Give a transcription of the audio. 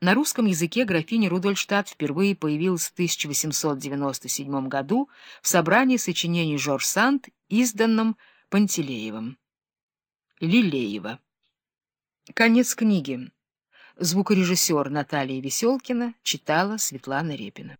На русском языке графиня Рудольштадт впервые появилась в 1897 году в собрании сочинений Жорж Санд, изданном Пантелеевым. Лилеева. Конец книги. Звукорежиссер Наталья Веселкина читала Светлана Репина.